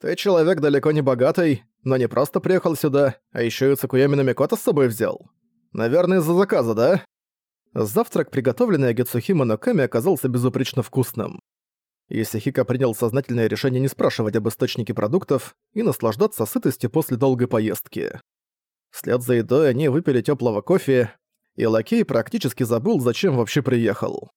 «Ты человек далеко не богатый, но не просто приехал сюда, а еще и Цукуями Намикото с собой взял. Наверное, из-за заказа, да?» Завтрак, приготовленный Агицухима Ноками, оказался безупречно вкусным. Исихика принял сознательное решение не спрашивать об источнике продуктов и наслаждаться сытостью после долгой поездки. Вслед за едой они выпили теплого кофе, и лакей практически забыл, зачем вообще приехал.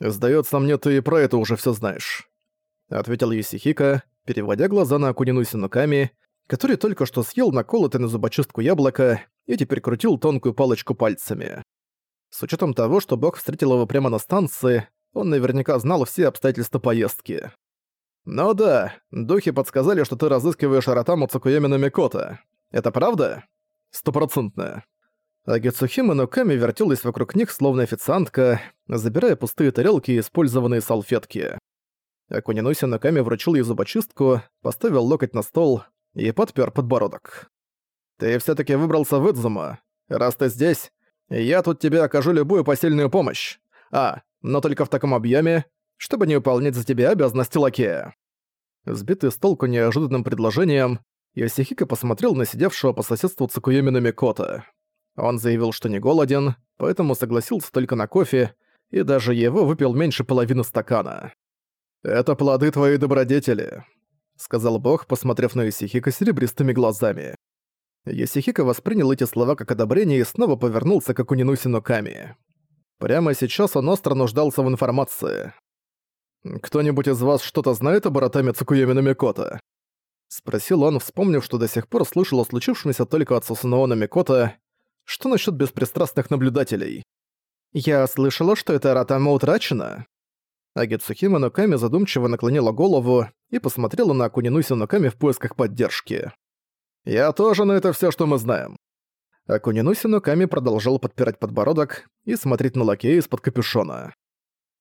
«Сдаётся мне, ты и про это уже всё знаешь», — ответил Исихика, переводя глаза на Акунину Синуками, который только что съел наколотое на зубочистку яблоко и теперь крутил тонкую палочку пальцами. С учетом того, что бог встретил его прямо на станции, он наверняка знал все обстоятельства поездки. «Ну да, духи подсказали, что ты разыскиваешь Аратаму Цукуями Намикото. Это правда?» «Стопроцентно». А Гицухима Нуками вертелась вокруг них, словно официантка, забирая пустые тарелки и использованные салфетки. Акунинуси Нуками вручил ей зубочистку, поставил локоть на стол и подпер подбородок. «Ты все таки выбрался в Идзума. Раз ты здесь, я тут тебе окажу любую посильную помощь. А, но только в таком объеме, чтобы не выполнять за тебя обязанности лакея». Сбитый с толку неожиданным предложением, Йосихико посмотрел на сидевшего по соседству Цукуюми Намикота. Он заявил, что не голоден, поэтому согласился только на кофе, и даже его выпил меньше половины стакана. «Это плоды твоей добродетели», — сказал бог, посмотрев на Йосихико серебристыми глазами. Йосихико воспринял эти слова как одобрение и снова повернулся к Акунинуси Ноками. Прямо сейчас он остро нуждался в информации. «Кто-нибудь из вас что-то знает об Аратаме Цукуеми Намикото?» Спросил он, вспомнив, что до сих пор слышал о случившемся только от Сусунао Намикото. Что насчет беспристрастных наблюдателей? «Я слышала, что эта Аратама утрачена». Агицухима Ноками задумчиво наклонила голову и посмотрела на Акунинуси Ноками в поисках поддержки. «Я тоже, но это все, что мы знаем». Акунинуси Ноками продолжал подпирать подбородок и смотреть на лакея из-под капюшона.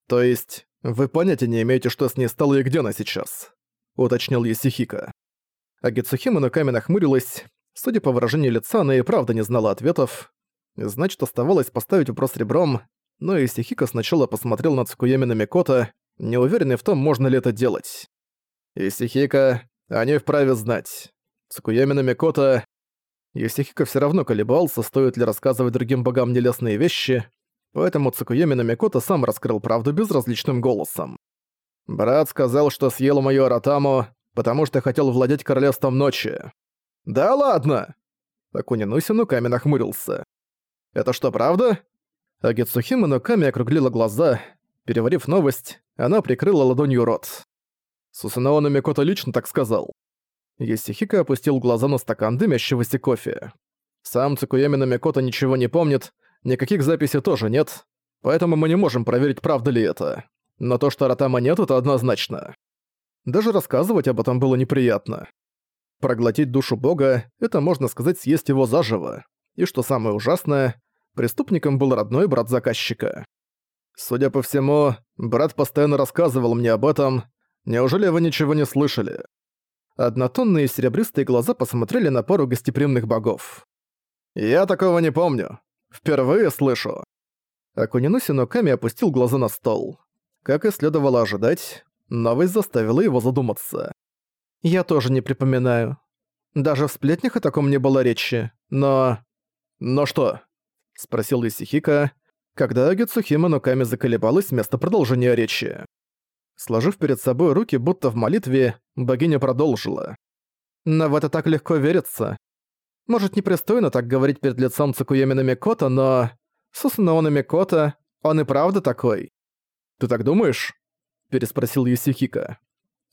«То есть, вы понятия не имеете, что с ней стало и где она сейчас?» — уточнил Есихика. Агицухима Ноками нахмурилась. Судя по выражению лица, она и правда не знала ответов. Значит, оставалось поставить вопрос ребром, но Исихика сначала посмотрел на Цукуями Намикото, неуверенный в том, можно ли это делать. Исихика, они вправе знать. Цукуями Намикото... Исихика все равно колебался, стоит ли рассказывать другим богам нелестные вещи, поэтому Цукуями Намикото сам раскрыл правду безразличным голосом. «Брат сказал, что съел мою Аратаму, потому что хотел владеть королевством ночи». «Да ладно!» Акунинуси Нуками нахмурился. «Это что, правда?» Агицухима Нуками округлила глаза. Переварив новость, она прикрыла ладонью рот. Сусанао Намикото лично так сказал. Есихика опустил глаза на стакан дымящегося кофе. Сам Цукуями Намикото ничего не помнит, никаких записей тоже нет, поэтому мы не можем проверить, правда ли это. Но то, что Ратама нет, это однозначно. Даже рассказывать об этом было неприятно. Проглотить душу бога — это, можно сказать, съесть его заживо. И что самое ужасное, преступником был родной брат заказчика. Судя по всему, брат постоянно рассказывал мне об этом. Неужели вы ничего не слышали? Однотонные серебристые глаза посмотрели на пару гостеприимных богов. «Я такого не помню. Впервые слышу». Акунинуси Ноками опустил глаза на стол. Как и следовало ожидать, новость заставила его задуматься. «Я тоже не припоминаю. Даже в сплетнях о таком не было речи, но...» «Но что?» — спросил Исихика, когда Агицухима Ноками заколебалась вместо продолжения речи. Сложив перед собой руки, будто в молитве, богиня продолжила. «Но в это так легко верится. Может, непристойно так говорить перед лицом Цукуеми Микото, но... Сусунаона Микото, он и правда такой». «Ты так думаешь?» – переспросил Юсихика.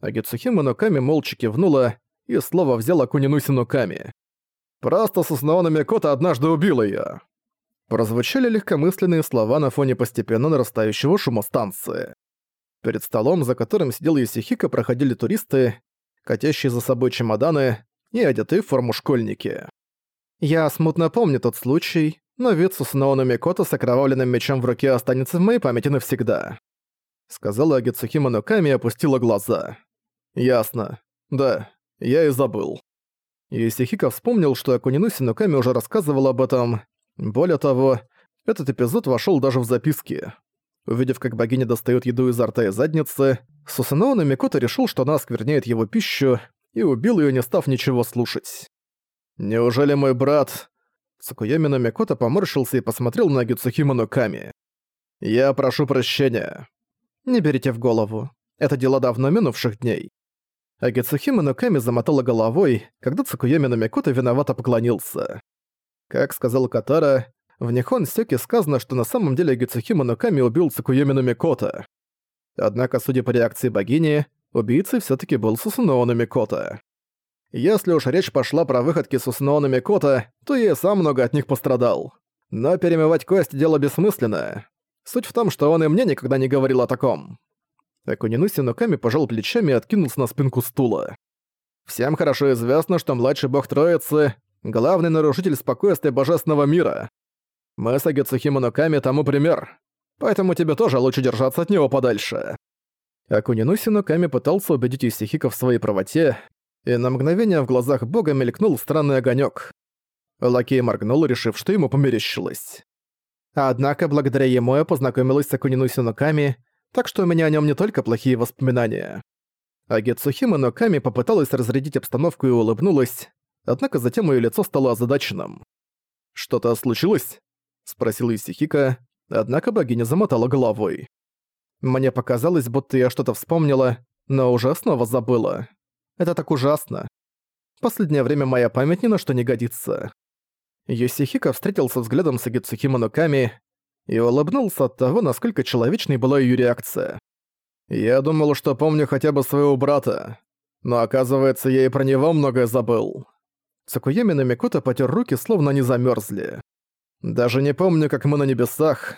Агицухима Ноками молча кивнула и слово взяла Кунинуси Ноками. «Просто Сусунаона Микото однажды убил её». Прозвучали легкомысленные слова на фоне постепенно нарастающего шума станции. Перед столом, за которым сидел Юсихика, проходили туристы, катящие за собой чемоданы и одетые в форму школьники. Я смутно помню тот случай, но вид Сусунаона Микото с окровавленным мечом в руке останется в моей памяти навсегда. Сказала Агицухима Ноками и опустила глаза. Ясно. Да, я и забыл. Юсихика вспомнил, что Акунинуси Ноками уже рассказывал об этом. Более того, этот эпизод вошел даже в записки. Увидев, как богиня достает еду изо рта и задницы, Сусанао Намикото решил, что она оскверняет его пищу, и убил её, не став ничего слушать. «Неужели мой брат...» Цукуями Номикото поморщился и посмотрел на Гицухима Нуками. «Я прошу прощения». «Не берите в голову. Это дело давно минувших дней». А Гицухима Нуками замотала головой, когда Цукуями Номикото виновато поклонился. Как сказал Катара, в Нихон Сёке сказано, что на самом деле Гицухима Нуками убил Цукуями Номикото. Однако, судя по реакции богини, убийцей все таки был Сусуноо Номикото. Если уж речь пошла про выходки Сусуноо Номикото, то я и сам много от них пострадал. Но перемывать кости – дело бессмысленное. Суть в том, что он и мне никогда не говорил о таком. Акунинуси Нуками пожал плечами и откинулся на спинку стула. Всем хорошо известно, что младший бог Троицы — главный нарушитель спокойствия божественного мира. Мы с Агицухима Нуками тому пример поэтому тебе тоже лучше держаться от него подальше». Акунинуси Нуками пытался убедить Исихика в своей правоте, и на мгновение в глазах бога мелькнул странный огонек. Лакей моргнул, решив, что ему померещилось. Однако, благодаря ему я познакомилась с Акунинуси Нуками, так что у меня о нем не только плохие воспоминания. А Гетсухима попыталась разрядить обстановку и улыбнулась, однако затем ее лицо стало озадаченным. «Что-то случилось?» — спросил Исихика, Однако богиня замотала головой. Мне показалось, будто я что-то вспомнила, но уже снова забыла. Это так ужасно. Последнее время моя память ни на что не годится. Йосихико встретился взглядом с Агицухима Ноками и улыбнулся от того, насколько человечной была ее реакция. «Я думал, что помню хотя бы своего брата, но оказывается, я и про него многое забыл». Цукуями Намикото потер руки, словно они замерзли. Даже не помню, как мы на небесах.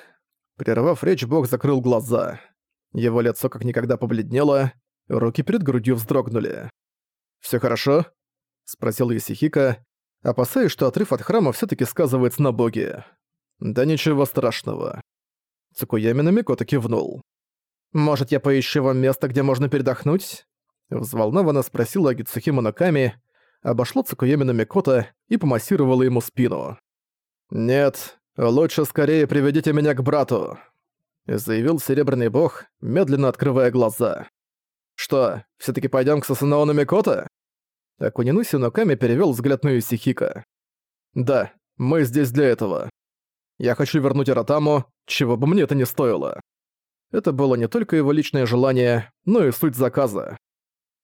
Прервав речь, бог закрыл глаза. Его лицо как никогда побледнело, руки перед грудью вздрогнули. Все хорошо?» — спросил Исихика, опасаясь, что отрыв от храма все таки сказывается на боге. «Да ничего страшного». Цукуями на Микото кивнул. «Может, я поищу вам место, где можно передохнуть?» Взволнованно спросила Агицухима Наками, обошло Цукуями на Микото и помассировала ему спину. «Нет, лучше скорее приведите меня к брату», — заявил Серебряный Бог, медленно открывая глаза. «Что, все таки пойдем к Сасанаону Микото?» Акунинуси Ноками перевел взгляд на Юсихика. «Да, мы здесь для этого. Я хочу вернуть Аратаму, чего бы мне это ни стоило». Это было не только его личное желание, но и суть заказа.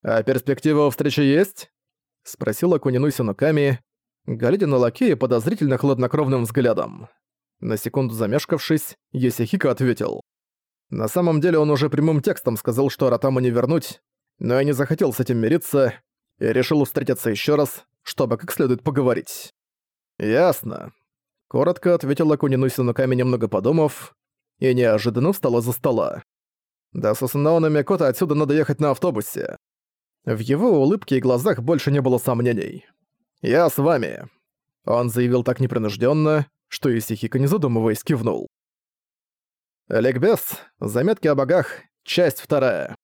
«А перспектива встречи есть?» — спросил Акунинуси Ноками, глядя на лакея подозрительно хладнокровным взглядом. На секунду замешкавшись, Есихика ответил. На самом деле он уже прямым текстом сказал, что Аратаму не вернуть, но я не захотел с этим мириться и решил встретиться еще раз, чтобы как следует поговорить. «Ясно», — коротко ответила Кунинуси Нуками, немного подумав, и неожиданно встала за стола. До Сусанаона Микота отсюда надо ехать на автобусе. В его улыбке и глазах больше не было сомнений. «Я с вами», — он заявил так непринужденно, что Исихика, не задумываясь, кивнул. Ликбез. Заметки о богах. Часть вторая.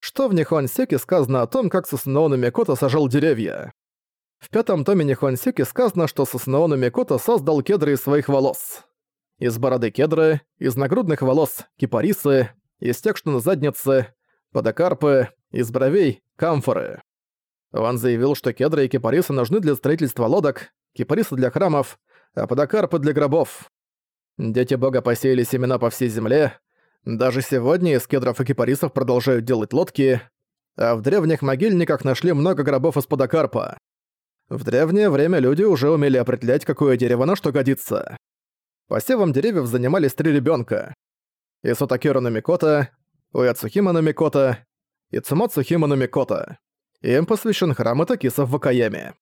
Что в Нихуансеке сказано о том, как Сусуноону Микото сажал деревья? В пятом томе Нихуансеки сказано, что Сусуноону Микото создал кедры из своих волос. Из бороды кедры, из нагрудных волос – кипарисы, из тех, что на заднице – подокарпы, из бровей – камфоры. Он заявил, что кедры и кипарисы нужны для строительства лодок, кипарисы для храмов, а подокарпы для гробов. Дети бога посеяли семена по всей земле. Даже сегодня из кедров и кипарисов продолжают делать лодки, а в древних могильниках нашли много гробов из подокарпа. В древнее время люди уже умели определять, какое дерево на что годится. Посевом деревьев занимались три ребенка: Исотакира Намикота, Уяцухима Намикота и Цумацухима Намикота. Им посвящен храм Итакиса в Вакаяме.